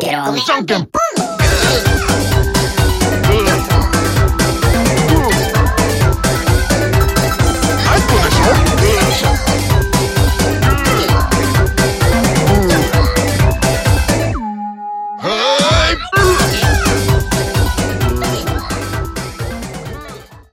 Get on.